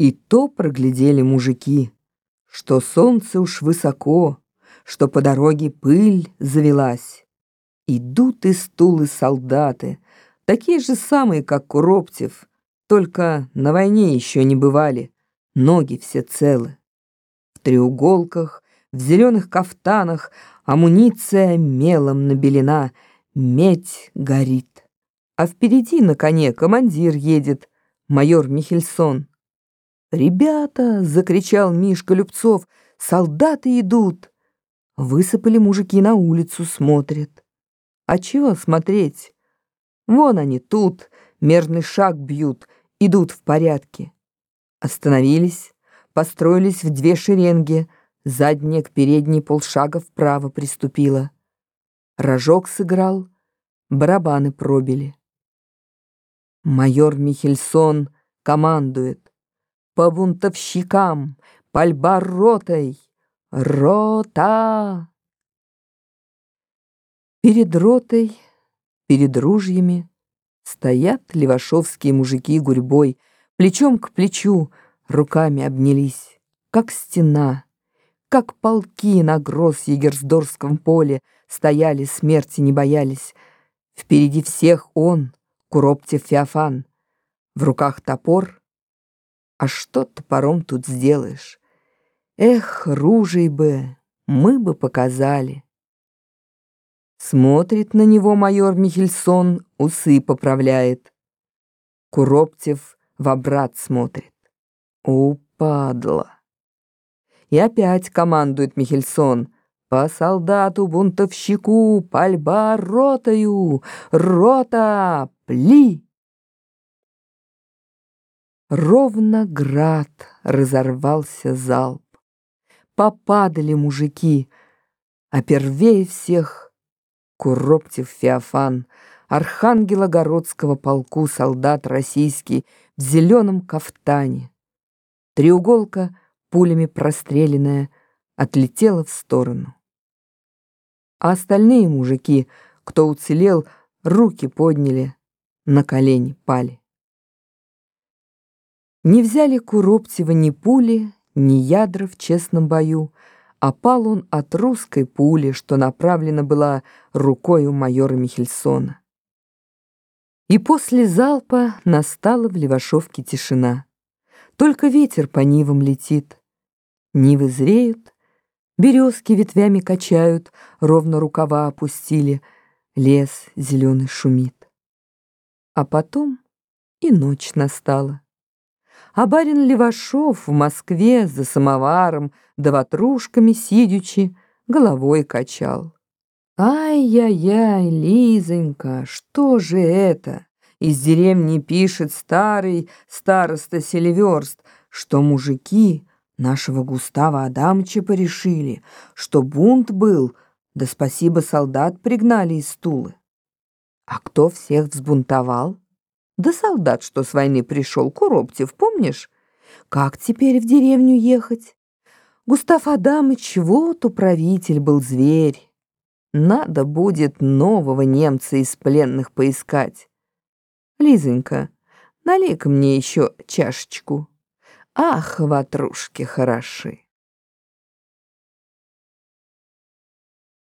И то проглядели мужики, что солнце уж высоко, что по дороге пыль завелась. Идут из стулы солдаты, такие же самые, как Куроптев, только на войне еще не бывали, ноги все целы. В треуголках, в зеленых кафтанах амуниция мелом набелена, медь горит. А впереди на коне командир едет, майор Михельсон. «Ребята!» — закричал Мишка Любцов. «Солдаты идут!» Высыпали мужики на улицу, смотрят. А чего смотреть? Вон они тут, мерный шаг бьют, идут в порядке. Остановились, построились в две шеренги, задняя к передней полшага вправо приступила. Рожок сыграл, барабаны пробили. Майор Михельсон командует. По бунтовщикам, пальба ротой, рота! Перед ротой, перед ружьями Стоят левашовские мужики гурьбой, Плечом к плечу, руками обнялись, Как стена, как полки на Гросс-Егерсдорском поле Стояли, смерти не боялись. Впереди всех он, Куроптев Феофан. В руках топор. А что топором тут сделаешь? Эх, ружей бы, мы бы показали. Смотрит на него майор Михельсон, усы поправляет. Куроптев в обрат смотрит. Упадла. И опять командует Михельсон. По солдату бунтовщику пальба ротою, рота, пли. Ровно град разорвался залп. Попадали мужики, а первее всех — Куроптев Феофан, Архангелогородского полку солдат российский в зеленом кафтане. Треуголка, пулями простреленная, отлетела в сторону. А остальные мужики, кто уцелел, руки подняли, на колени пали. Не взяли Куроптева ни пули, ни ядра в честном бою, Опал он от русской пули, что направлена была рукой у майора Михельсона. И после залпа настала в Левашовке тишина. Только ветер по нивам летит. Нивы зреют, березки ветвями качают, ровно рукава опустили, лес зеленый шумит. А потом и ночь настала а барин Левашов в Москве за самоваром да ватрушками сидячи головой качал. Ай-яй-яй, Лизонька, что же это? Из деревни пишет старый староста Селиверст, что мужики нашего Густава Адамыча порешили, что бунт был, да спасибо солдат пригнали из Тулы. А кто всех взбунтовал? Да солдат, что с войны пришел, Куроптев, помнишь? Как теперь в деревню ехать? Густав Адамыч, вот управитель был зверь. Надо будет нового немца из пленных поискать. Лизонька, налей-ка мне еще чашечку. Ах, ватрушки хороши.